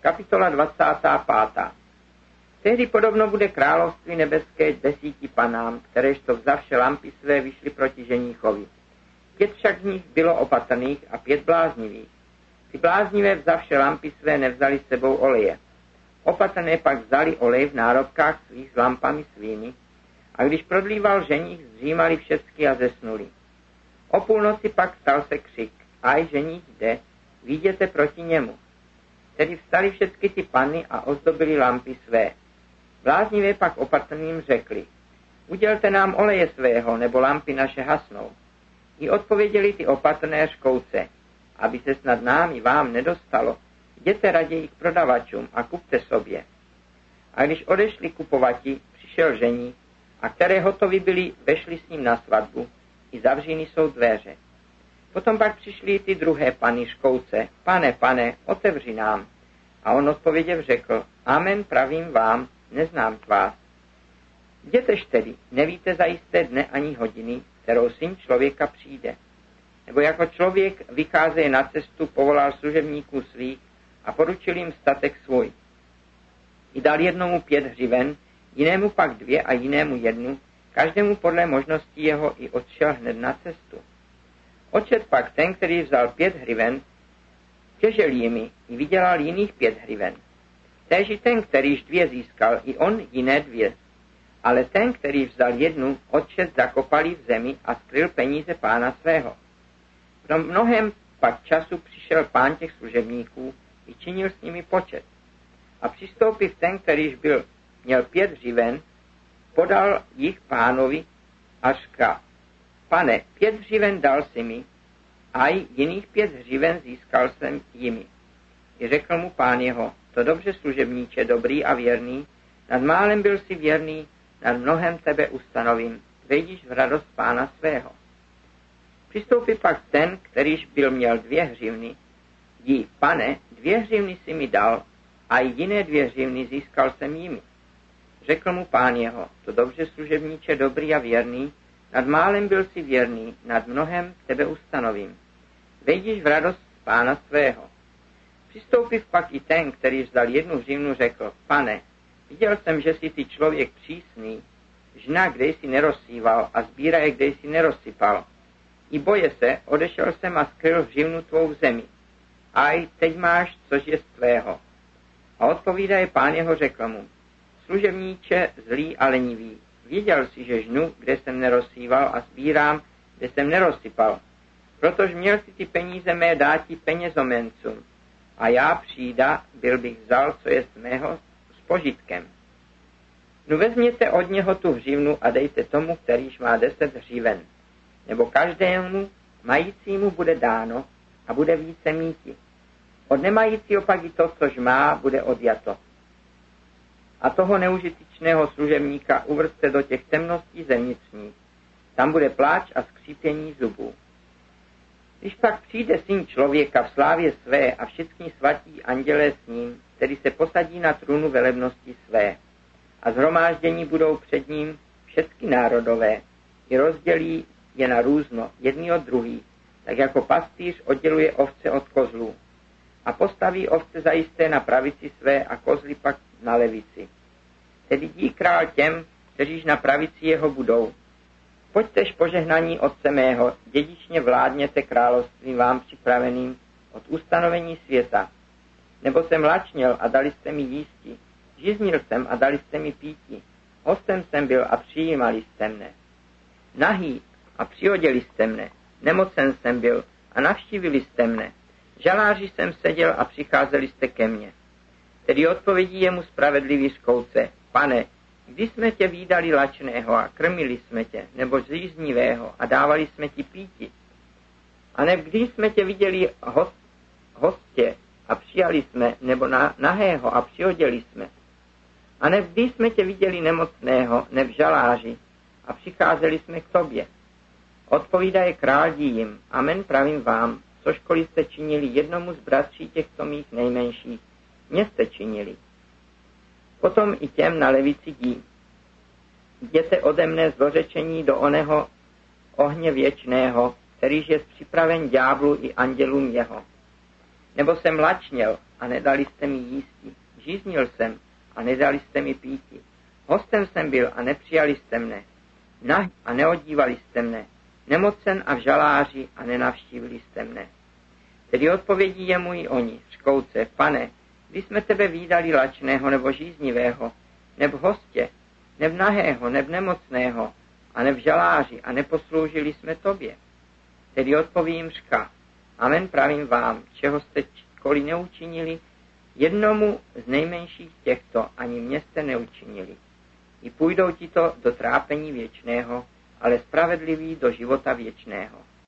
Kapitola 25. Tehdy podobno bude království nebeské desíti panám, kteréžto vzavše lampy své vyšly proti ženíchovi. Pět však z nich bylo opatrných a pět bláznivých. Ty bláznivé vzavše lampy své nevzali s sebou oleje. Opatrné pak vzali olej v nárobkách svých s lampami svými a když prodlíval ženích, zřímali všecky a zesnuli. O půlnoci pak stal se křik, aj ženích jde, viděte proti němu. Tedy vstali všechny ty panny a ozdobili lampy své. Bláznivě pak opatrným řekli, udělte nám oleje svého, nebo lampy naše hasnou. I odpověděli ty opatrné škouce, aby se snad nám i vám nedostalo, jděte raději k prodavačům a kupte sobě. A když odešli kupovati, přišel žení, a které hotovi byli, vešli s ním na svatbu, i zavříny jsou dveře. Potom pak přišli ty druhé pany škouce, pane, pane, otevři nám. A on odpověděv řekl, amen, pravím vám, neznám vás. Jdětež tedy, nevíte zajisté dne ani hodiny, kterou syn člověka přijde. Nebo jako člověk vychází na cestu, povolal služebníků svých a poručil jim statek svůj. I dal jednomu pět hřiven, jinému pak dvě a jinému jednu, každému podle možností jeho i odšel hned na cestu. Očet pak ten, který vzal pět hriven, těžel jimi i vydělal jiných pět hriven. Též i ten, kterýž dvě získal, i on jiné dvě. Ale ten, který vzal jednu, odčet zakopalý v zemi a skryl peníze pána svého. V mnohem pak času přišel pán těch služebníků i činil s nimi počet. A přistoupil ten, kterýž byl, měl pět hřiven, podal jich pánovi až ka. Pane, pět hřiven dal si mi, a i jiných pět hřiven získal jsem jimi. I řekl mu pán jeho, to dobře služebníče, dobrý a věrný, nad málem byl si věrný, nad mnohem tebe ustanovím, vejdíš v radost pána svého. Přistoupí pak ten, kterýž byl měl dvě hřivny, dí, pane, dvě hřivny si mi dal, a i jiné dvě hřivny získal jsem jimi. Řekl mu pán jeho, to dobře služebníče, dobrý a věrný, nad málem byl si věrný, nad mnohem tebe ustanovím. Vejdíš v radost pána svého. Přistoupiv pak i ten, který vzal jednu hřivnu, řekl, pane, viděl jsem, že jsi ty člověk přísný, žna, kde jsi nerozsíval a je, kde jsi nerozsypal. I boje se, odešel jsem a skryl hřivnu tvou v zemi. Aj, teď máš, což je z tvého. A odpovídaje pán jeho řekl mu, služebníče zlý a lenivý, Viděl si, že žnu, kde jsem nerozsíval a sbírám, kde jsem nerozsypal. Protože měl si ty peníze mé dáti penězomencům. A já přijda, byl bych vzal, co je z mého, s požitkem. No vezměte od něho tu hřivnu a dejte tomu, kterýž má deset hřiven. Nebo každému majícímu bude dáno a bude více míti. Od nemajícího pak i to, což má, bude odjato a toho neužitečného služebníka uvrste do těch temností zemnicních. Tam bude pláč a skřípění zubů. Když pak přijde syn člověka v slávě své a všichni svatí andělé s ním, který se posadí na trůnu velebnosti své. A zhromáždění budou před ním všechny národové i rozdělí je na různo, jedný od druhý, tak jako pastýř odděluje ovce od kozlů. A postaví ovce zajisté na pravici své a kozly pak na levici. Tedy dí král těm, kteříž na pravici jeho budou. Pojďtež požehnaní Otce mého, dědičně vládněte království vám připraveným od ustanovení světa. Nebo jsem lačněl a dali jste mi jísti, žiznil jsem a dali jste mi píti, hostem jsem byl a přijímali jste mne. Nahý a přioděli jste mne, nemocen jsem byl a navštívili jste mne, žaláři jsem seděl a přicházeli jste ke mně. Tedy odpovědí jemu spravedlivý škouce, pane, když jsme tě výdali lačného a krmili jsme tě, nebo zříznivého a dávali jsme ti píti, a ne když jsme tě viděli host, hostě a přijali jsme, nebo na, nahého a přihodili jsme, a ne když jsme tě viděli nemocného, ne v žaláři a přicházeli jsme k tobě. Odpovídaje král jim, amen pravím vám, cožkoliv jste činili jednomu z bratří těchto mých nejmenších, mě jste činili. Potom i těm na levici dí. Jděte ode mne zlořečení do oného ohně věčného, kterýž je připraven ďáblu i andělům jeho. Nebo jsem lačněl a nedali jste mi jísti. Žíznil jsem a nedali jste mi píti. Hostem jsem byl a nepřijali jste mne. Nah a neodívali jste mne. Nemocen a v žaláři a nenavštívili jste mne. Tedy odpovědí je můj oni, škouce, pane, kdy jsme tebe výdali lačného nebo žíznivého, neb hostě, neb nahého, neb nemocného, a neb žaláři a neposloužili jsme tobě. Tedy odpovím řka, amen pravím vám, čeho jste koli neučinili, jednomu z nejmenších těchto ani měste neučinili. I půjdou ti to do trápení věčného, ale spravedlivý do života věčného.